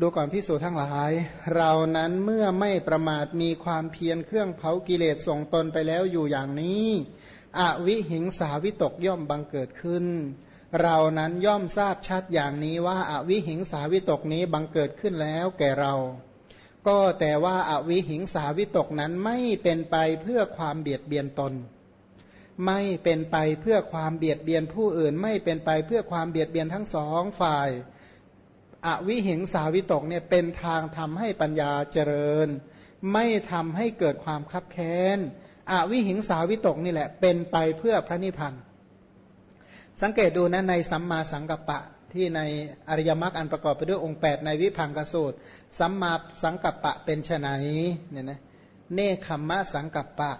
ดูก่อนพิสูจทั้งหลาย เรานั้นเมื่อไม่ประมาทมีความเพียรเครื่องเผากิเลสส่งตนไปแล้วอยู่อย่างนี้อวิหิงสาวิตกย่อมบังเกิดขึ้น เรานั้นย่อมทราบชัดอย่างนี้ว่าอาวิหิงสาวิตกนี้บังเกิดขึ้นแล้วแก่เรา ก็แต่ว่าอาวิหิงสาวิตกนั้นไม่เป็นไปเพื่อความเบียดเบียนตน ไม่เป็นไปเพื่อความเบียดเบียนผู้อื่น ไม่เป็นไปเพื่อความเบียดเบียนทั้งสองฝ่าย อวิหิงสาวิตกเนี่ยเป็นทางทำให้ปัญญาเจริญ ไม่ทำให้เกิดความคับแค้นอวิหิงสาวิตกนี่แหละเป็นไปเพื่อพระนิพพานสังเกตดูนะในสัมมาสังกัปปะที่ในอริยมรรคอันประกอบไปด้วยองค์ 8 ในวิพังกสูตร สัมมาสังกัปปะเป็นไฉนเนี่ยนะเนคขมมะสังกัปปะ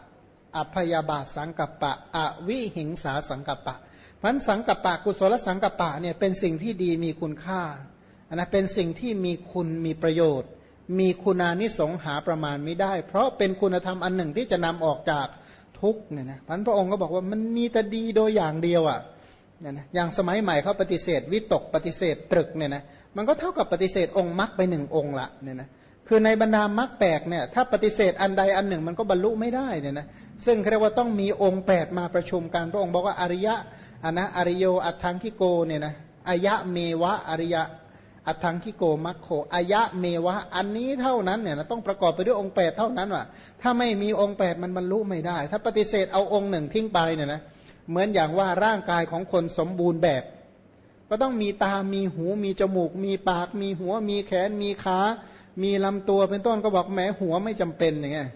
อภยาบาทสังกัปปะ อวิหิงสาสังกัปปะมันสังกัปปะกุศลสังกัปปะเนี่ยเป็นสิ่งที่ดีมีคุณค่า นะเป็นสิ่งที่มีคุณมีประโยชน์ มีคุณานิสงหาประมาณไม่ได้ เพราะเป็นคุณธรรมอันหนึ่งที่จะนำออกจากทุกเนี่ยนะพันพระองค์ก็บอกว่ามันมีแต่ดีโดยอย่างเดียวอะ่ะเนี่ยนะอย่างสมัยใหม่เขาปฏิเสธวิตกปฏิเสธตรึกเนี่ยนะมันก็เท่ากับปฏิเสธองค์มรรคไปหนึ่งองค์ละเนี่ยนะคือในบรรดามรรคแปดเนี่ยถ้าปฏิเสธอันใดอันหนึ่งมันก็บรรลุไม่ได้เนี่ยนะซึ่งเรียกว่าต้องมีองค์แปดมาประชุมกันพระองค์บอกว่าอริยะอันนะอริโยอัตถังคิโกเนี่ยนะอายะเมวะอริยะ อัทังคิโกมัคโคอายะเมวะอันนี้เท่านั้นเนี่ยต้องประกอบไปด้วยองค์แปดเท่านั้นว่ะถ้าไม่มีองค์แปดมันบรรลุไม่ได้ ถ้าปฏิเสธเอาองค์หนึ่งทิ้งไปเนี่ยนะเหมือนอย่างว่าร่างกายของคนสมบูรณ์แบบ ก็ต้องมีตา มีหู มีจมูก มีปาก มีหัว มีแขน มีขา มีลำตัวเป็นต้นก็บอกแม้หัวไม่จำเป็นอย่างเงี้ย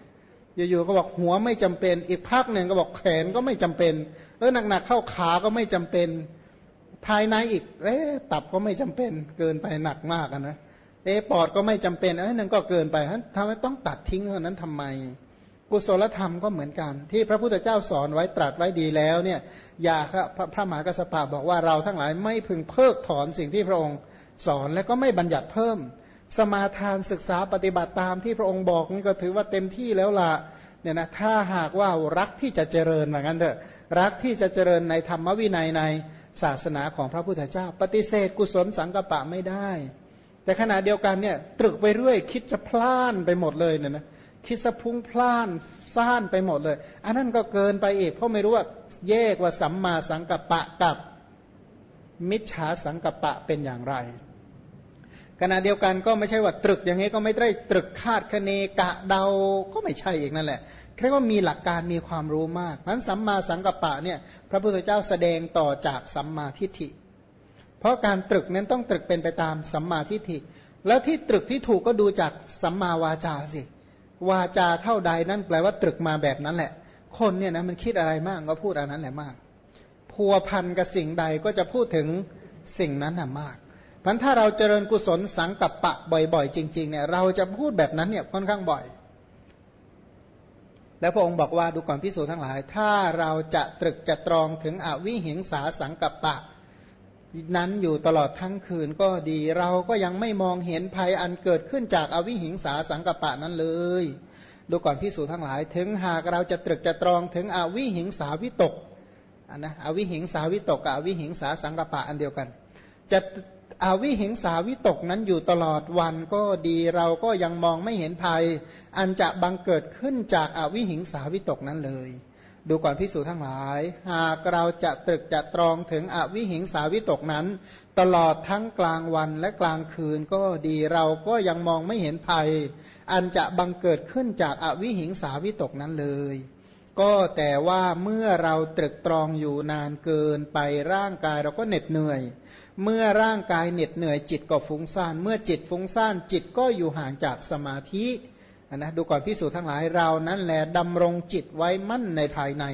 อยู่ๆก็บอกหัวไม่จำเป็น อีกภาคหนึ่งก็บอกแขนก็ไม่จำเป็นเออหนักๆเข้าขาก็ไม่จำเป็น ภายในอีกเอ๊ตับก็ไม่จำเป็นเกินไปหนักมากนะเอ๊ปอดก็ไม่จำเป็นอันนึงก็เกินไปทำไมต้องตัดทิ้งเท่านั้นทำไม กุศลธรรมก็เหมือนกัน ที่พระพุทธเจ้าสอนไว้ตรัสไว้ดีแล้วเนี่ยอย่าครับพระมหากระสปะบอกว่าเราทั้งหลายไม่พึงเพิกถอนสิ่งที่พระองค์สอนและก็ไม่บัญญัติเพิ่ม สมาทานศึกษาปฏิบัติตามที่พระองค์บอกนี่ก็ถือว่าเต็มที่แล้วล่ะเนี่ยนะถ้าหากว่ารักที่จะเจริญเหมือนกันเถอะรักที่จะเจริญในธรรมวินัยใน ศาสนาของพระพุทธเจ้า ปฏิเสธกุศลสังกปะไม่ได้ แต่ขณะเดียวกันเนี่ยตรึกไปเรื่อย คิดจะพลานไปหมดเลยเนี่ยนะคิดสะพุงพลานซ่านไปหมดเลย อันนั้นก็เกินไปอีก เพราะไม่รู้ว่าแยกว่าสัมมาสังกปะกับมิจฉาสังกปะเป็นอย่างไร ขณะเดียวกันก็ไม่ใช่ว่าตรึกอย่างนี้ก็ไม่ได้ตรึกคาดคะเนกะเดาก็ไม่ใช่อีกนั่นแหละ เรียกว่ามีหลักการมีความรู้มากนั้นสัมมาสังกัปปะเนี่ยพระพุทธเจ้าแสดงต่อจากสัมมาทิฏฐิ เพราะการตรึกนั้นต้องตรึกเป็นไปตามสัมมาทิฏฐิ แล้วที่ตรึกที่ถูกก็ดูจากสัมมาวาจาสิ วาจาเท่าใดนั่นแปลว่าตรึกมาแบบนั้นแหละ คนเนี่ยนะมันคิดอะไรมากก็พูดอันนั้นแหละมาก พัวพันกับสิ่งใดก็จะพูดถึงสิ่งนั้นน่ะมากพันถ้าเราเจริญกุศลสังกัปปะบ่อยๆ จริงๆเนี่ยเราจะพูดแบบนั้นเนี่ยค่อนข้างบ่อย แล้วพระองค์บอกว่าดูก่อนพิสูจนทั้งหลาย ถ้าเราจะตรึกจะตรองถึงอวิหิงสาสังกัปปะ นั้นอยู่ตลอดทั้งคืนก็ดี เราก็ยังไม่มองเห็นภัยอันเกิดขึ้นจากอวิหิงสาสังกัปปะนั้นเลย ดูก่อนพิสูจนทั้งหลาย ถึงหากเราจะตรึกจะตรองถึงอวิหิงสาวิตกอันนะอวิหิงสาวิตกกับอวิหิงสาสังกัปปะอันเดียวกัน จะ อวิหิงสาวิตกนั้นอยู่ตลอดวันก็ดีเราก็ยังมองไม่เห็นภัย อันจะบังเกิดขึ้นจากอวิหิงสาวิตกนั้นเลย ดูก่อนพิสูจทั้งหลาย หากเราจะตรึกจะตรองถึงอวิหิงสาวิตกนั้น ตลอดทั้งกลางวันและกลางคืนก็ดีเราก็ยังมองไม่เห็นภัย อันจะบังเกิดขึ้นจากอวิหิงสาวิตกนั้นเลยก็แต่ว่าเมื่อเราตรึกตรองอยู่นานเกินไปร่างกายเราก็เหน็ดเหนื่อย เมื่อร่างกายเหน็ดเหนื่อยจิตก็ฟุ้งซ่าน เมื่อจิตฟุ้งซ่านจิตก็อยู่ห่างจากสมาธินะดูก่อนพิสูจน์ทั้งหลายเรานั้นแหละดำรงจิตไว้มั่นในภายใน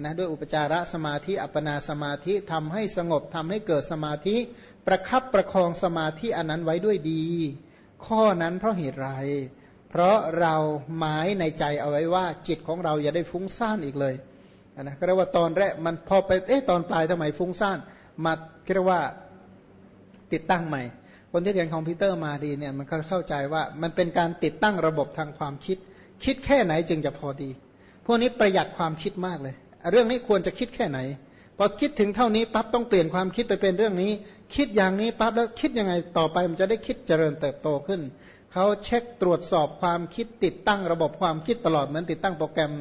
นะด้วยอุปจารสมาธิอัปนาสมาธิทำให้สงบทำให้เกิดสมาธิ ประคับประคองสมาธิอันนั้นไว้ด้วยดี ข้อนั้นเพราะเหตุไร เพราะเราหมายในใจเอาไว้ว่า จิตของเราอย่าได้ฟุ้งซ่านอีกเลยนะก็เรียกว่าตอนแรกมันพอไปเอ๊ะตอนปลายทำไมฟุ้งซ่าน มาเรียกว่าติดตั้งใหม่ คนที่เรียนคอมพิวเตอร์มาดีเนี่ยมันก็เข้าใจว่ามันเป็นการติดตั้งระบบทางความคิด คิดแค่ไหนจึงจะพอดี พวกนี้ประหยัดความคิดมากเลย เรื่องนี้ควรจะคิดแค่ไหนพอคิดถึงเท่านี้ปั๊บต้องเปลี่ยนความคิดไปเป็นเรื่องนี้ คิดอย่างนี้ปั๊บแล้วคิดยังไงต่อไปมันจะได้คิดเจริญเติบโตขึ้น เขาเช็คตรวจสอบความคิดติดตั้งระบบความคิดตลอดเหมือนติดตั้งโปรแกรม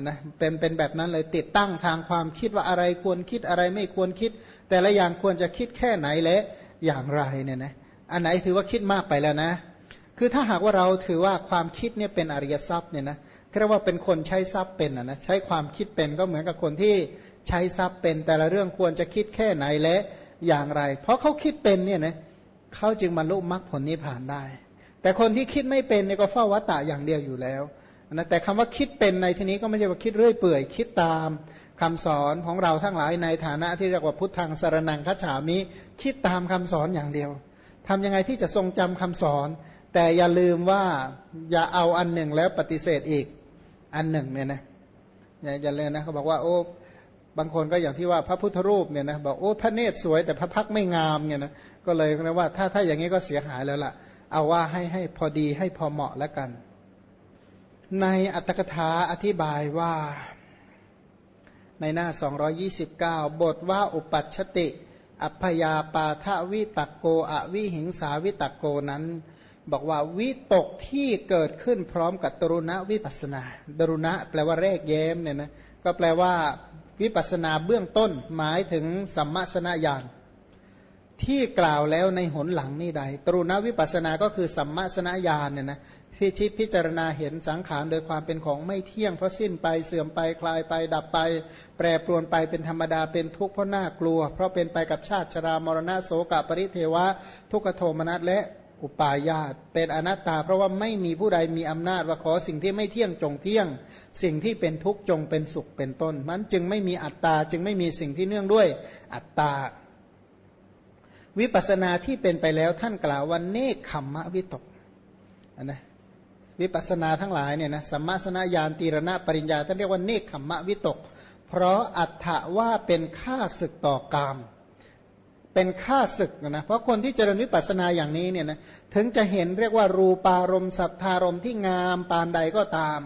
นะเป็นเป็นแบบนั้นเลยติดตั้งทางความคิดว่าอะไรควรคิดอะไรไม่ควรคิด แต่ละอย่างควรจะคิดแค่ไหนและอย่างไรเนี่ยนะอันไหนถือว่าคิดมากไปแล้วนะ คือถ้าหากว่าเราถือว่าความคิดเนี่ยเป็นอริยทรัพย์เนี่ยนะเรียกว่าเป็นคนใช้ทรัพย์เป็นนะใช้ความคิดเป็นก็เหมือนกับคนที่ใช้ทรัพย์เป็น แต่ละเรื่องควรจะคิดแค่ไหนและอย่างไร เพราะเขาคิดเป็นเนี่ยนะเขาจึงบรรลุมรรคผลนิพพานได้ แต่คนที่คิดไม่เป็นเนี่ยก็เฝ้าวัตตะอย่างเดียวอยู่แล้วนะแต่คำว่าคิดเป็นในที่นี้ก็ไม่ใช่ว่าคิดเรื่อยเปื่อย คิดตามคำสอนของเราทั้งหลายในฐานะที่เรียกว่าพุทธังสารนังคัจฉามิคิดตามคำสอนอย่างเดียวทำยังไงที่จะทรงจำคำสอน แต่อย่าลืมว่าอย่าเอาอันหนึ่งแล้วปฏิเสธอีกอันหนึ่งเนี่ยนะอย่าอย่าเลยนะเขาบอกว่าโอ้บางคนก็อย่างที่ว่าพระพุทธรูปเนี่ยนะบอกโอ้พระเนตรสวยแต่พระพักไม่งามเนี่ยนะก็เลยนะว่าถ้าถ้าอย่างนี้ก็เสียหายแล้วล่ะ เอาว่าให้ให้พอดีให้พอเหมาะแล้วกัน ในอัตถกถาอธิบายว่า ในหน้า 229 บทว่าอุปัชติ อัพยาปาทวิตักโกอวิหิงสาวิตักโกนั้น บอกว่าวิตกที่เกิดขึ้นพร้อมกับตรุณวิปัสนาดรุณะแปลว่าเรกเย้มเนี่ยนะก็แปลว่าวิปัสนาเบื้องต้นหมายถึงสัมมาสนาญาณ ที่กล่าวแล้วในหนหลังนี่ใด ตรุณวิปัสสนา ก็คือสัมมาสนญาณเนี่ยนะที่ชิพิจารณาเห็นสังขารโดยความเป็นของไม่เที่ยง เพราะสิ้นไปเสื่อมไปคลายไป ดับไป แปรปรวนไปเป็นธรรมดาเป็นทุกข์เพราะน่ากลัว เพราะเป็นไปกับชาติชรามรณะโสกปริเทวะ ทุกขโทมนัสและอุปาญาตเป็นอนัตตา เพราะว่าไม่มีผู้ใดมีอำนาจว่าขอสิ่งที่ไม่เที่ยงจงเที่ยง สิ่งที่เป็นทุกข์จงเป็นสุขเป็นต้น มันจึงไม่มีอัตตาจึงไม่มีสิ่งที่เนื่องด้วยอัตตา วิปัสนาที่เป็นไปแล้วท่านกล่าวว่าเนคขมมะวิตกนะวิปัสนาทั้งหลายเนี่ยนะสัมมาสนญาณตีรณะปริญญาท่านเรียกว่าเนคขมมะวิตก เพราะอัตถะว่าเป็นค่าศึกต่อกาม เป็นค่าศึกนะเพราะคนที่เจริญวิปัสนาอย่างนี้เนี่ยนะถึงจะเห็นเรียกว่ารูปารมณ์สัทธารมที่งามปานใดก็ตาม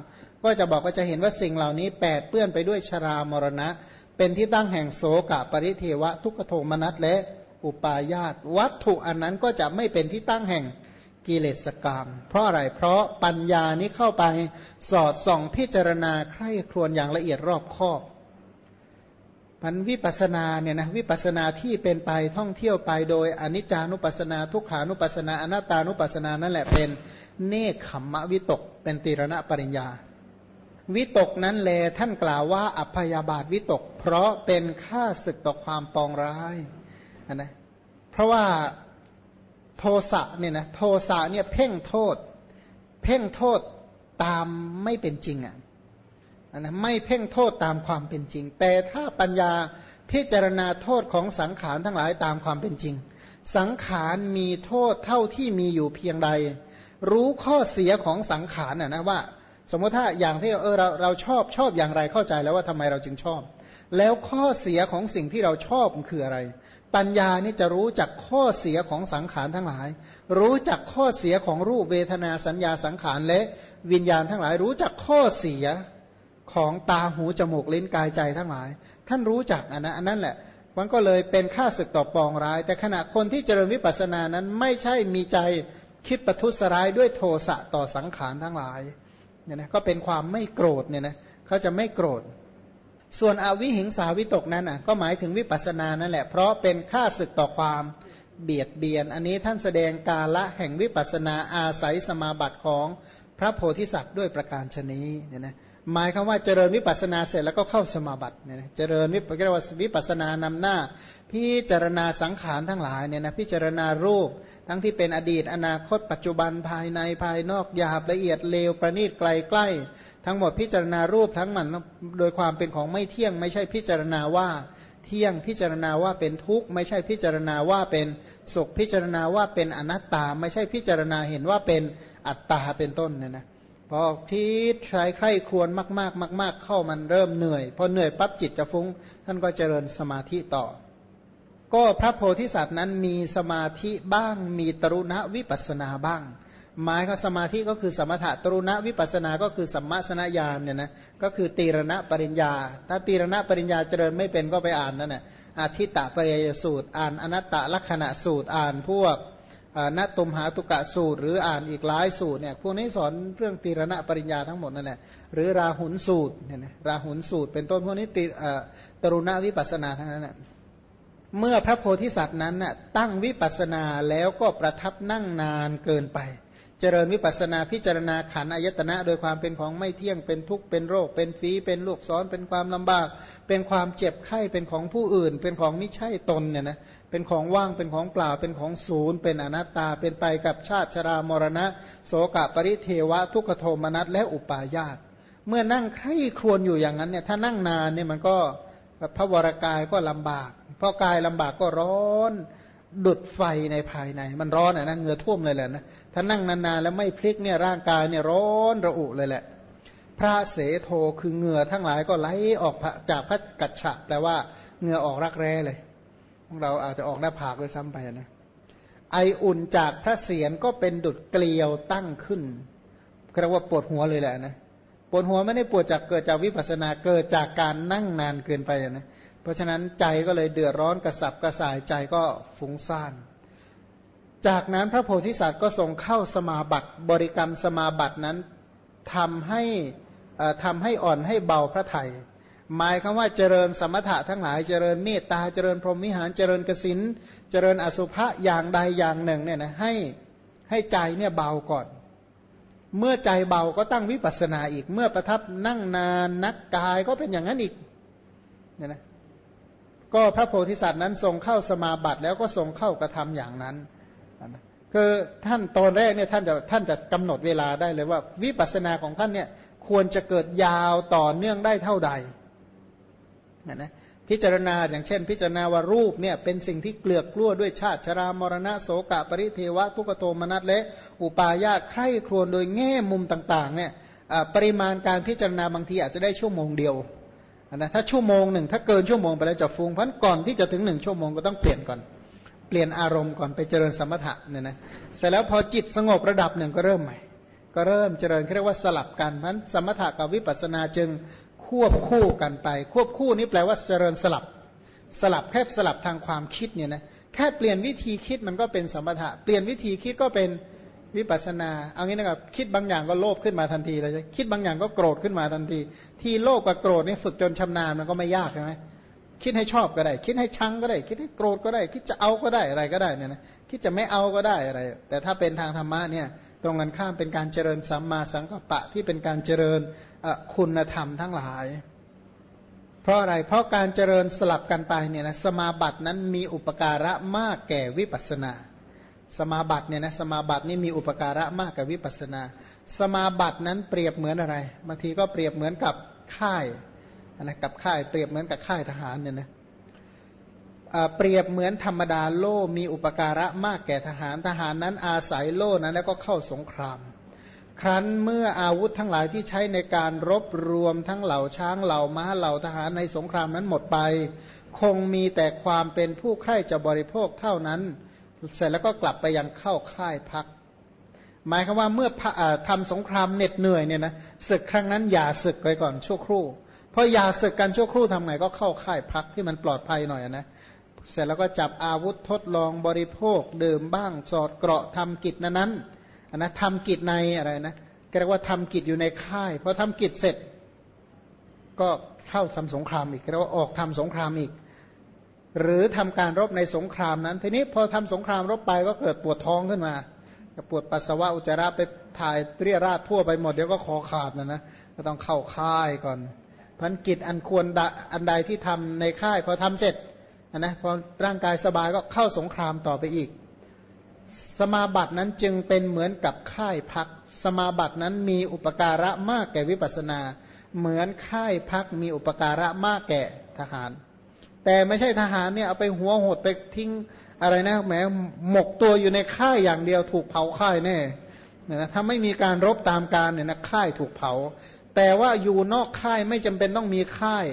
ก็จะบอกว่าจะเห็นว่าสิ่งเหล่านี้แปดเปื้อนไปด้วยชรามรณะ เป็นที่ตั้งแห่งโสกะปริเทวะทุกขโทมนัสและ อุปาญาตวัตถุอันนั้นก็จะไม่เป็นที่ตั้งแห่งกิเลสกรรม เพราะอะไร เพราะปัญญานี้เข้าไปสอดส่องพิจารณาใคร่ครวญอย่างละเอียดรอบคอบมันวิปัสนาเนี่ยนะวิปัสนาที่เป็นไปท่องเที่ยวไปโดยอนิจจานุปัสนาทุกขานุปัสนาอนัตตานุปัสนานั่นแหละเป็นเนคขมมะวิตก เป็นตีรณะปริญญา วิตกนั้นแลท่านกล่าวว่าอัพยาบาทวิตก เพราะเป็นค่าศึกต่อความปองร้าย นะเพราะว่าโทสะเนี่ยนะโทสะเนี่ยเพ่งโทษ เพ่งโทษตามไม่เป็นจริงอะนะไม่เพ่งโทษตามความเป็นจริง แต่ถ้าปัญญาพิจารณาโทษของสังขารทั้งหลายตามความเป็นจริง สังขารมีโทษเท่าที่มีอยู่เพียงใด รู้ข้อเสียของสังขารน่ะนะว่า สมมติถ้าอย่างที่เออเราเราชอบชอบอย่างไรเข้าใจแล้วว่าทำไมเราจึงชอบ แล้วข้อเสียของสิ่งที่เราชอบคืออะไร ปัญญานี่จะรู้จักข้อเสียของสังขารทั้งหลาย รู้จักข้อเสียของรูปเวทนาสัญญาสังขารและวิญญาณทั้งหลาย รู้จักข้อเสียของตาหูจมูกลิ้นกายใจทั้งหลาย ท่านรู้จักอันนั้นอันนั้นแหละ มันก็เลยเป็นค่าศึกต่อปองร้าย แต่ขณะคนที่เจริญวิปัสสนานั้นไม่ใช่มีใจคิดประทุษร้ายด้วยโทสะต่อสังขารทั้งหลายเนี่ยนะก็เป็นความไม่โกรธเนี่ยนะเขาจะไม่โกรธ ส่วนอวิหิงสาวิตกนั้นอะก็หมายถึงวิปัสสนานั่นแหละ เพราะเป็นค่าศึกต่อความเบียดเบียน อันนี้ท่านแสดงกาละแห่งวิปัสนาอาศัยสมาบัติของพระโพธิสัตว์ด้วยประการชนีเนี่ยนะหมายคำว่าเจริญวิปัสนาเสร็จแล้วก็เข้าสมาบัติเนี่ยนะเจริญวิปัสนาวิปัสนานำหน้า พิจารณาสังขารทั้งหลายเนี่ยนะพิจารณารูป ทั้งที่เป็นอดีตอนาคตปัจจุบันภายในภายนอกหยาบละเอียดเลวประณีตไกลใกล้ ทั้งหมดพิจารณารูปทั้งมันโดยความเป็นของไม่เที่ยง ไม่ใช่พิจารณาว่าเที่ยงพิจารณาว่าเป็นทุกข์ ไม่ใช่พิจารณาว่าเป็นสุขพิจารณาว่าเป็นอนัตตา ไม่ใช่พิจารณาเห็นว่าเป็นอัตตาเป็นต้นเนี่ยนะพอที่ใช้ใคร่ควรมากๆมาก ๆ เข้ามันเริ่มเหนื่อยพอเหนื่อยปั๊บจิตจะฟุง้ง ท่านก็เจริญสมาธิต่อ ก็พระโพธิสัตว์นั้นมีสมาธิบ้างมีตรุณวิปัสนาบ้าง หมายเขาสมาธิก็คือสมถะตรุณวิปัสสนาก็คือสัมมาสนญาณเนี่ยนะก็คือตีรณะปริญญา ถ้าตีรณะปริญญาเจริญไม่เป็นก็ไปอ่านนั่นแหละอาทิตตปริยสูตร อ่านอนัตตลักษณะสูตรอ่านพวกนัตตุมหาตุกะสูตร หรืออ่านอีกหลายสูตรเนี่ยพวกนี้สอนเรื่องตีรณะปริญญาทั้งหมดนั่นแหละหรือราหุนสูตรเนี่ยนะราหุนสูตร เป็นต้นพวกนี้ติตรุณวิปัสนาทั้งนั้นแหละเมื่อพระโพธิสัตว์นั้นน่ะตั้งวิปัสนาแล้วก็ประทับนั่งนานเกินไป เจริญวิปัสนาพิจารณาขันอายตนะ โดยความเป็นของไม่เที่ยงเป็นทุกข์เป็นโรค เป็นฝีเป็นลูกซ้อนเป็นความลำบาก เป็นความเจ็บไข้เป็นของผู้อื่น เป็นของไม่ใช่ตนเนี่ยนะเป็นของว่างเป็นของเปล่าเป็นของศูนย์ เป็นอนัตตาเป็นไปกับชาติชรามรณะ โสกปริเทวะ ทุกขโทมนัสและอุปาญาตเมื่อนั่งใคร่ครวญอยู่อย่างนั้นเนี่ยถ้านั่งนานเนี่ยมันก็พระวรากายก็ลำบากพอกายลำบากก็ร้อน ดุดไฟในภายใน มันร้อนอะนะเหงื่อท่วมเลยแหละนะถ้านั่งนานๆแล้วไม่พลิกเนี่ยร่างกายเนี่ยร้อนระอุเลยแหละ พระเสโทคือเหงื่อทั้งหลายก็ไหลออกจากพระกัจฉะแปลว่าเหงื่อออกรักแร้เลยพวกเราอาจจะออกหน้าผากเลยซ้ำไปนะไออุ่นจากพระเศียรก็เป็นดุดเกลียวตั้งขึ้นเรียกว่าปวดหัวเลยแหละนะปวดหัวไม่ได้ปวดจากเกิดจากวิปัสนาเกิดจากการนั่งนานเกินไปนะ เพราะฉะนั้นใจก็เลยเดือดร้อนกระสับกระส่ายใจก็ฟุ้งซ่าน จากนั้นพระโพธิสัตว์ก็ทรงเข้าสมาบัติบริกรรมสมาบัตินั้นทำให้ทำให้อ่อนให้เบาพระไทยหมายคำว่าเจริญสมถะทั้งหลายเจริญเมตตาเจริญพรหมิหารเจริญกสินเจริญอสุภะอย่างใดอย่างหนึ่งเนี่ยนะให้ให้ใจเนี่ยเบาก่อน เมื่อใจเบาก็ตั้งวิปัสสนาอีก เมื่อประทับนั่งนานนักกายก็เป็นอย่างนั้นอีกเนี่ยนะ ก็พระโพธิสัตว์นั้นทรงเข้าสมาบัติแล้วก็ทรงเข้ากระทำอย่างนั้นคือท่านตอนแรกเนี่ยท่านจะท่านจะกำหนดเวลาได้เลยว่า วิปัสสนาของท่านเนี่ยควรจะเกิดยาวต่อเนื่องได้เท่าใดนะพิจารณาอย่างเช่น พิจารณาว่ารูปเนี่ยเป็นสิ่งที่เกลือกกลั้วด้วยชาติชรามรณะโสกะปริเทวะ ทุกโทมนัสและอุปาญาใคร่ครวญโดยแง่มุมต่างๆเนี่ยปริมาณการพิจารณาบางทีอาจจะได้ชั่วโมงเดียว นะถ้าชั่วโมงหนึ่งถ้าเกินชั่วโมงไปแล้วจะฟุ้งเพราะก่อนที่จะถึงหนึ่งชั่วโมงก็ต้องเปลี่ยนก่อน เปลี่ยนอารมณ์ก่อนไปเจริญสมถะเนี่ยนะเสร็จแล้วพอจิตสงบระดับหนึ่งก็เริ่มใหม่ ก็เริ่มเจริญเรียกว่าสลับกันเพราะสมถะกับวิปัสสนาจึงควบคู่กันไป ควบคู่นี้แปลว่าเจริญสลับ สลับแค่สลับทางความคิดเนี่ยนะแค่เปลี่ยนวิธีคิดมันก็เป็นสมถะ เปลี่ยนวิธีคิดก็เป็น วิปัสนาเอางี้นะครับคิดบางอย่างก็โลภขึ้นมาทันทีเลยคิดบางอย่างก็โกรธขึ้นมาทันที ที่โลภกับโกรธนี่ฝึกจนชำนาญมันก็ไม่ยากใช่ไหมคิดให้ชอบก็ได้ คิดให้ชังก็ได้ คิดให้โกรธก็ได้ คิดจะเอาก็ได้อะไรก็ได้เนี่ยนะคิดจะไม่เอาก็ได้อะไร แต่ถ้าเป็นทางธรรมะเนี่ยตรงกันข้ามเป็นการเจริญสัมมาสังกัปปะที่เป็นการเจริญคุณธรรมทั้งหลาย เพราะอะไรเพราะการเจริญสลับกันไปเนี่ยนะสมาบัตินั้นมีอุปการะมากแก่วิปัสสนา สมาบัติเนี่ยนะสมาบัตินี่มีอุปการะมากกับวิปัสนา สมาบัตินั้นเปรียบเหมือนอะไรบางทีก็เปรียบเหมือนกับค่ายนะกับค่ายเปรียบเหมือนกับค่ายทหารเนี่ยนะเปรียบเหมือนธรรมดาโล่มีอุปการะมากแก่ทหารทหารนั้นอาศัยโล่นั้นแล้วก็เข้าสงคราม ครั้นเมื่ออาวุธทั้งหลายที่ใช้ในการรบรวมทั้งเหล่าช้างเหล่าม้าเหล่าทหารในสงครามนั้นหมดไป คงมีแต่ความเป็นผู้ใคร่จะบริโภคเท่านั้น เสร็จแล้วก็กลับไปยังเข้าค่ายพัก หมายคือว่าเมื่อทำสงครามเหน็ดเหนื่อยเนี่ยนะศึกครั้งนั้นอย่าศึกไปก่อนชั่วครู่เพราะอย่าศึกกันชั่วครู่ทำไงก็เข้าค่ายพักที่มันปลอดภัยหน่อยนะเสร็จแล้วก็จับอาวุธทดลองบริโภคดื่มบ้างสอดเกราะทำกิจนั้นนั้นนะทำกิจในอะไรนะเรียกว่าทำกิจอยู่ในค่ายพอทำกิจเสร็จ ก็เข้าทำสงครามอีกเรียกว่าออกทำสงครามอีก หรือทำการรบในสงครามนั้น ทีนี้พอทำสงครามรบไปก็เกิดปวดท้องขึ้นมาปวดปัสสาวะอุจจาระไปถ่ายเรียราดทั่วไปหมดเดี๋ยวก็คอขาดนะนะก็ต้องเข้าค่ายก่อนพันกิจอันควรอันใดที่ทำในค่ายพอทำเสร็จนะพอร่างกายสบายก็เข้าสงครามต่อไปอีก สมาบัตินั้นจึงเป็นเหมือนกับค่ายพัก สมาบัตินั้นมีอุปการะมากแก่วิปัสนา เหมือนค่ายพักมีอุปการะมากแก่ทหาร แต่ไม่ใช่ทหารเนี่ยเอาไปหัวหดไปทิ้งอะไรนะแหมหมกตัวอยู่ในค่ายอย่างเดียวถูกเผาค่ายแน่นะถ้าไม่มีการรบตามการเนี่ยนะค่ายถูกเผา แต่ว่าอยู่นอกค่ายไม่จำเป็นต้องมีค่าย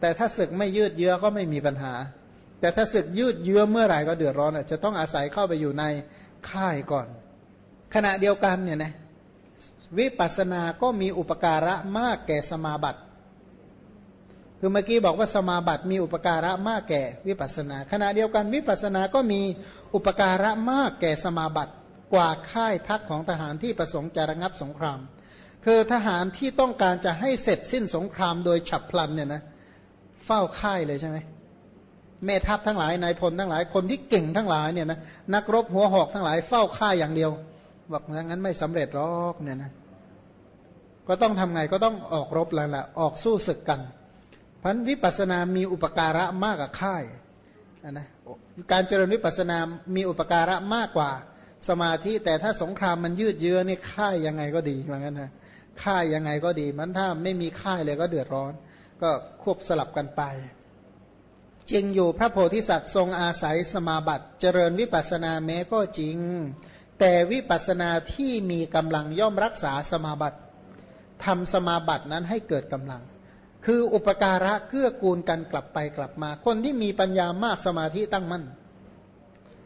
แต่ถ้าศึกไม่ยืดเยื้อก็ไม่มีปัญหา แต่ถ้าศึกยืดเยื้อเมื่อไหร่ก็เดือดร้อนจะต้องอาศัยเข้าไปอยู่ในค่ายก่อน ขณะเดียวกันเนี่ยนะวิปัสสนาก็มีอุปการะมากแก่สมาบัติ คือเมื่อกี้บอกว่าสมาบัติมีอุปการะมากแก่วิปัสนา ขณะเดียวกันวิปัสนาก็มีอุปการะมากแก่สมาบัติกว่าค่ายพักของทหารที่ประสงค์จะระงับสงคราม คือทหารที่ต้องการจะให้เสร็จสิ้นสงครามโดยฉับพลันเนี่ยนะเฝ้าค่ายเลยใช่ไหมแม่ทัพทั้งหลายนายพลทั้งหลายคนที่เก่งทั้งหลายเนี่ยนะนักรบหัวหอกทั้งหลายเฝ้าค่ายอย่างเดียวบอกงั้นไม่สำเร็จหรอกเนี่ยนะก็ต้องทำไงก็ต้องออกรบแล้วแหละออกสู้ศึกกัน พันวิปัสสนามีอุปการะมากกว่าค่ายนะการเจริญวิปัสสนามีอุปการะมากกว่าสมาธิแต่ถ้าสงครามมันยืดเยื้อนี่ค่ายยังไงก็ดีเหมือนกันนะค่ายยังไงก็ดี มันถ้าไม่มีค่ายเลยก็เดือดร้อน ก็ควบสลับกันไปจริงอยู่พระโพธิสัตว์ทรงอาศัยสมาบัติ เจริญวิปัสนาแม้ก็จริง แต่วิปัสนาที่มีกำลังย่อมรักษาสมาบัติทำสมาบัตินั้นให้เกิดกำลัง คืออุปการะเกื้อกูลกันกลับไปกลับมา คนที่มีปัญญามากสมาธิตั้งมั่น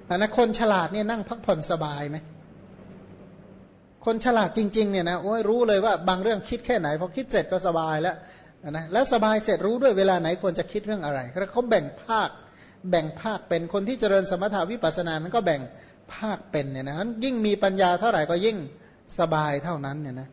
อันนะคนฉลาดเนี่ยนั่งพักผ่อนสบายไหมคนฉลาดจริง ๆ เนี่ยนะโอ้ยรู้เลยว่าบางเรื่องคิดแค่ไหนพอคิดเสร็จก็สบายแล้วนะแล้วสบายเสร็จรู้ด้วยเวลาไหนควรจะคิดเรื่องอะไรเขาแบ่งภาคแบ่งภาคเป็นคนที่เจริญสมถาวิปัสสนานั้นก็แบ่งภาคเป็นเนี่ยนะยิ่งมีปัญญาเท่าไหร่ก็ยิ่งสบายเท่านั้นเนี่ยนะ